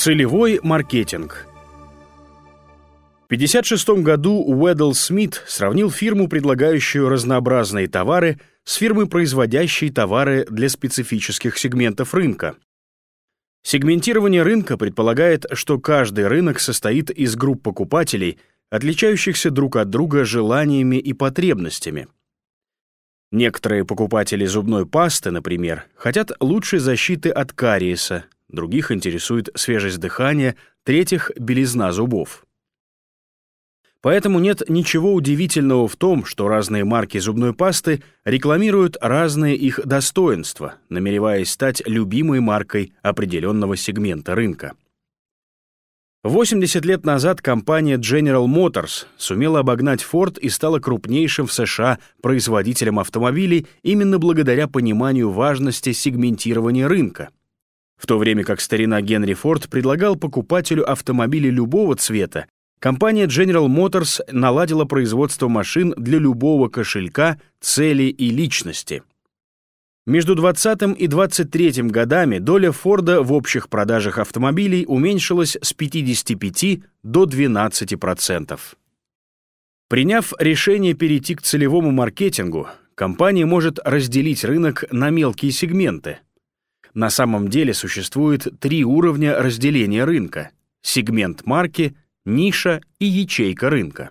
Целевой маркетинг. В 1956 году Уэддл Смит сравнил фирму, предлагающую разнообразные товары, с фирмой, производящей товары для специфических сегментов рынка. Сегментирование рынка предполагает, что каждый рынок состоит из групп покупателей, отличающихся друг от друга желаниями и потребностями. Некоторые покупатели зубной пасты, например, хотят лучшей защиты от кариеса, других интересует свежесть дыхания, третьих — белизна зубов. Поэтому нет ничего удивительного в том, что разные марки зубной пасты рекламируют разные их достоинства, намереваясь стать любимой маркой определенного сегмента рынка. 80 лет назад компания General Motors сумела обогнать Ford и стала крупнейшим в США производителем автомобилей именно благодаря пониманию важности сегментирования рынка в то время как старина Генри Форд предлагал покупателю автомобили любого цвета, компания General Motors наладила производство машин для любого кошелька, цели и личности. Между 20 и 23 годами доля Форда в общих продажах автомобилей уменьшилась с 55 до 12%. Приняв решение перейти к целевому маркетингу, компания может разделить рынок на мелкие сегменты — на самом деле существует три уровня разделения рынка — сегмент марки, ниша и ячейка рынка.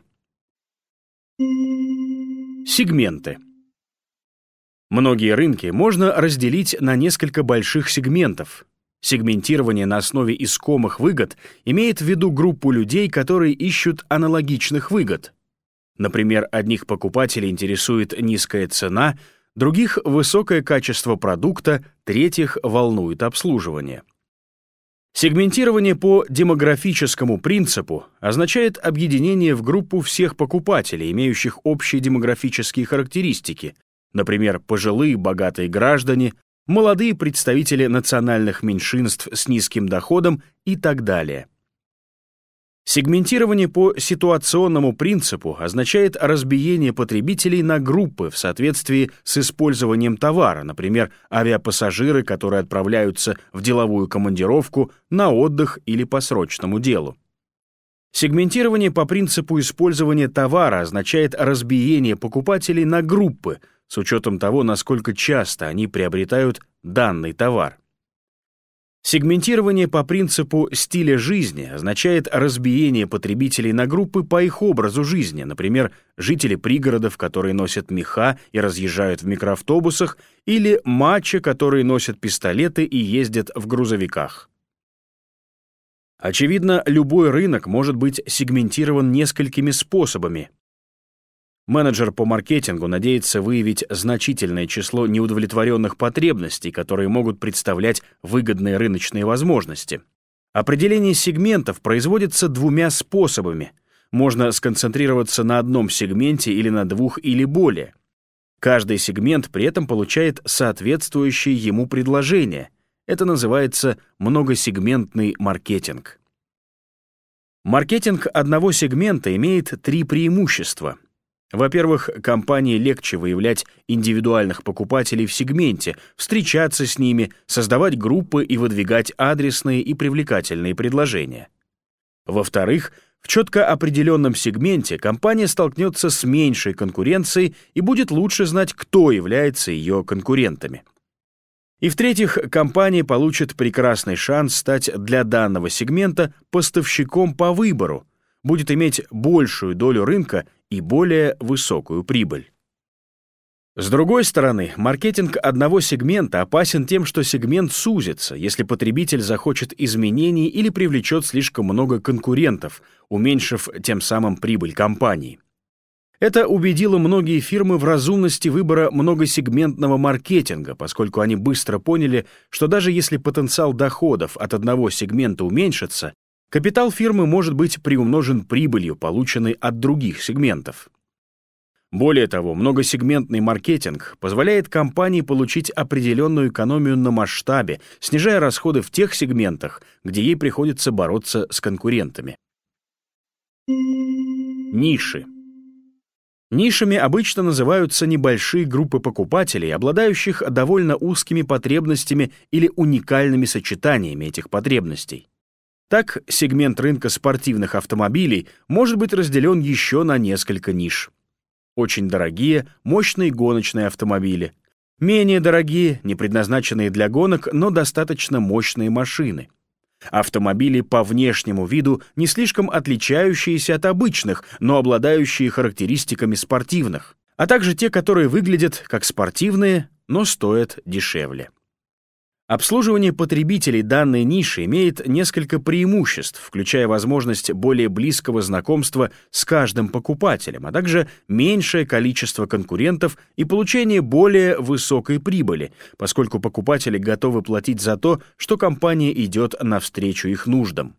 Сегменты. Многие рынки можно разделить на несколько больших сегментов. Сегментирование на основе искомых выгод имеет в виду группу людей, которые ищут аналогичных выгод. Например, одних покупателей интересует низкая цена — других — высокое качество продукта, третьих — волнует обслуживание. Сегментирование по демографическому принципу означает объединение в группу всех покупателей, имеющих общие демографические характеристики, например, пожилые богатые граждане, молодые представители национальных меньшинств с низким доходом и так далее. Сегментирование по ситуационному принципу означает разбиение потребителей на группы в соответствии с использованием товара, например, авиапассажиры, которые отправляются в деловую командировку, на отдых или по срочному делу. Сегментирование по принципу использования товара означает разбиение покупателей на группы с учетом того, насколько часто они приобретают данный товар. Сегментирование по принципу стиля жизни означает разбиение потребителей на группы по их образу жизни, например, жители пригородов, которые носят меха и разъезжают в микроавтобусах, или матчи, которые носят пистолеты и ездят в грузовиках. Очевидно, любой рынок может быть сегментирован несколькими способами, Менеджер по маркетингу надеется выявить значительное число неудовлетворенных потребностей, которые могут представлять выгодные рыночные возможности. Определение сегментов производится двумя способами. Можно сконцентрироваться на одном сегменте или на двух или более. Каждый сегмент при этом получает соответствующее ему предложение. Это называется многосегментный маркетинг. Маркетинг одного сегмента имеет три преимущества — во-первых, компании легче выявлять индивидуальных покупателей в сегменте, встречаться с ними, создавать группы и выдвигать адресные и привлекательные предложения. Во-вторых, в четко определенном сегменте компания столкнется с меньшей конкуренцией и будет лучше знать, кто является ее конкурентами. И в-третьих, компания получит прекрасный шанс стать для данного сегмента поставщиком по выбору, будет иметь большую долю рынка и более высокую прибыль. С другой стороны, маркетинг одного сегмента опасен тем, что сегмент сузится, если потребитель захочет изменений или привлечет слишком много конкурентов, уменьшив тем самым прибыль компании. Это убедило многие фирмы в разумности выбора многосегментного маркетинга, поскольку они быстро поняли, что даже если потенциал доходов от одного сегмента уменьшится, Капитал фирмы может быть приумножен прибылью, полученной от других сегментов. Более того, многосегментный маркетинг позволяет компании получить определенную экономию на масштабе, снижая расходы в тех сегментах, где ей приходится бороться с конкурентами. Ниши. Нишами обычно называются небольшие группы покупателей, обладающих довольно узкими потребностями или уникальными сочетаниями этих потребностей. Так, сегмент рынка спортивных автомобилей может быть разделен еще на несколько ниш. Очень дорогие, мощные гоночные автомобили. Менее дорогие, не предназначенные для гонок, но достаточно мощные машины. Автомобили по внешнему виду не слишком отличающиеся от обычных, но обладающие характеристиками спортивных, а также те, которые выглядят как спортивные, но стоят дешевле. Обслуживание потребителей данной ниши имеет несколько преимуществ, включая возможность более близкого знакомства с каждым покупателем, а также меньшее количество конкурентов и получение более высокой прибыли, поскольку покупатели готовы платить за то, что компания идет навстречу их нуждам.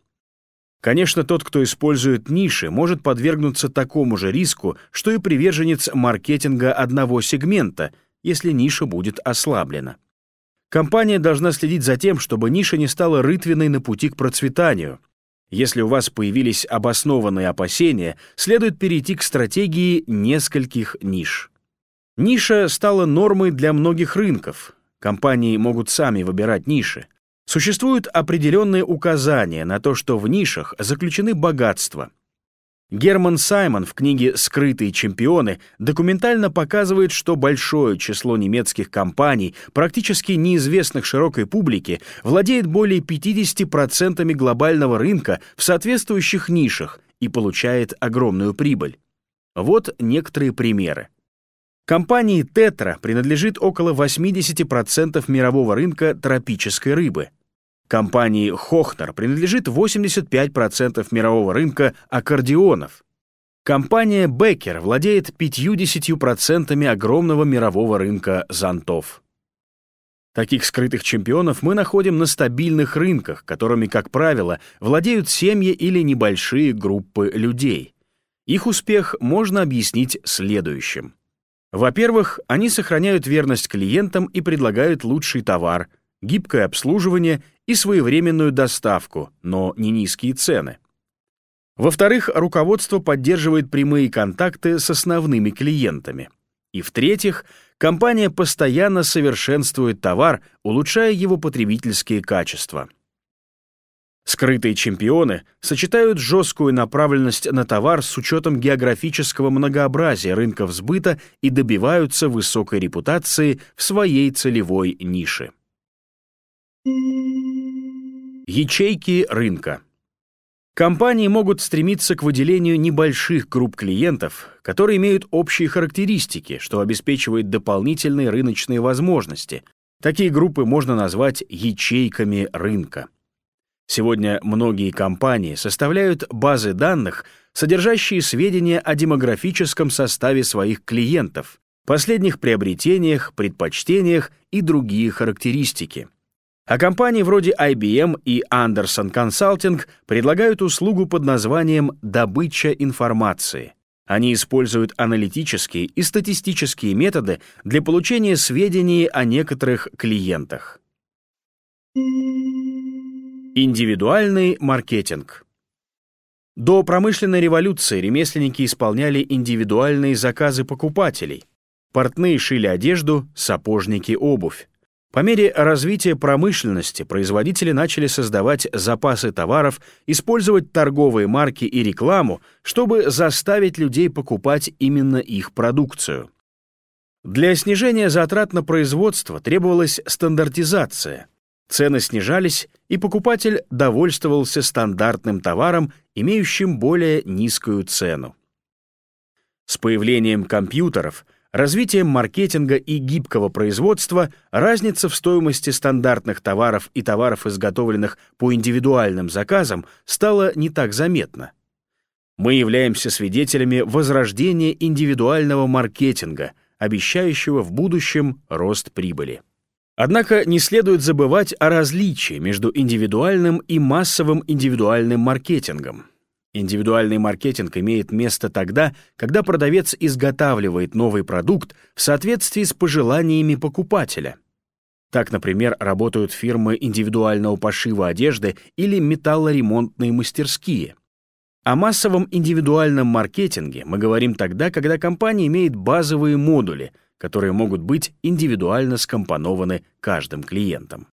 Конечно, тот, кто использует ниши, может подвергнуться такому же риску, что и приверженец маркетинга одного сегмента, если ниша будет ослаблена. Компания должна следить за тем, чтобы ниша не стала рытвиной на пути к процветанию. Если у вас появились обоснованные опасения, следует перейти к стратегии нескольких ниш. Ниша стала нормой для многих рынков. Компании могут сами выбирать ниши. Существуют определенные указания на то, что в нишах заключены богатства. Герман Саймон в книге «Скрытые чемпионы» документально показывает, что большое число немецких компаний, практически неизвестных широкой публике, владеет более 50% глобального рынка в соответствующих нишах и получает огромную прибыль. Вот некоторые примеры. Компании Tetra принадлежит около 80% мирового рынка тропической рыбы – Компании Хохнер принадлежит 85% мирового рынка аккордеонов. Компания Becker владеет 50% огромного мирового рынка зонтов. Таких скрытых чемпионов мы находим на стабильных рынках, которыми, как правило, владеют семьи или небольшие группы людей. Их успех можно объяснить следующим. Во-первых, они сохраняют верность клиентам и предлагают лучший товар, гибкое обслуживание и своевременную доставку, но не низкие цены. Во-вторых, руководство поддерживает прямые контакты с основными клиентами. И в-третьих, компания постоянно совершенствует товар, улучшая его потребительские качества. Скрытые чемпионы сочетают жесткую направленность на товар с учетом географического многообразия рынков сбыта и добиваются высокой репутации в своей целевой нише. Ячейки рынка. Компании могут стремиться к выделению небольших групп клиентов, которые имеют общие характеристики, что обеспечивает дополнительные рыночные возможности. Такие группы можно назвать ячейками рынка. Сегодня многие компании составляют базы данных, содержащие сведения о демографическом составе своих клиентов, последних приобретениях, предпочтениях и другие характеристики. А компании вроде IBM и Anderson Consulting предлагают услугу под названием «добыча информации». Они используют аналитические и статистические методы для получения сведений о некоторых клиентах. Индивидуальный маркетинг. До промышленной революции ремесленники исполняли индивидуальные заказы покупателей. Портные шили одежду, сапожники — обувь. По мере развития промышленности производители начали создавать запасы товаров, использовать торговые марки и рекламу, чтобы заставить людей покупать именно их продукцию. Для снижения затрат на производство требовалась стандартизация. Цены снижались, и покупатель довольствовался стандартным товаром, имеющим более низкую цену. С появлением компьютеров – развитием маркетинга и гибкого производства разница в стоимости стандартных товаров и товаров, изготовленных по индивидуальным заказам, стала не так заметна. Мы являемся свидетелями возрождения индивидуального маркетинга, обещающего в будущем рост прибыли. Однако не следует забывать о различии между индивидуальным и массовым индивидуальным маркетингом. Индивидуальный маркетинг имеет место тогда, когда продавец изготавливает новый продукт в соответствии с пожеланиями покупателя. Так, например, работают фирмы индивидуального пошива одежды или металлоремонтные мастерские. О массовом индивидуальном маркетинге мы говорим тогда, когда компания имеет базовые модули, которые могут быть индивидуально скомпонованы каждым клиентом.